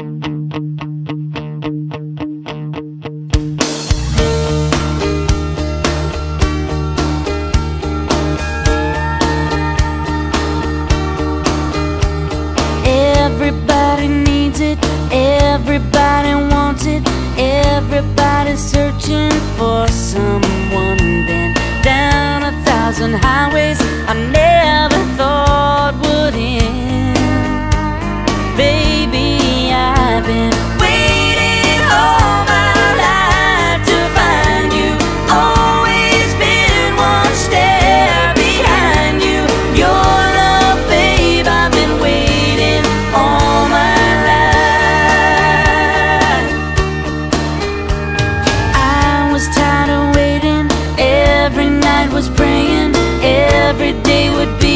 Everybody needs it, everybody wants it, everybody's searching for someone. Been down a thousand highways, I never every day would be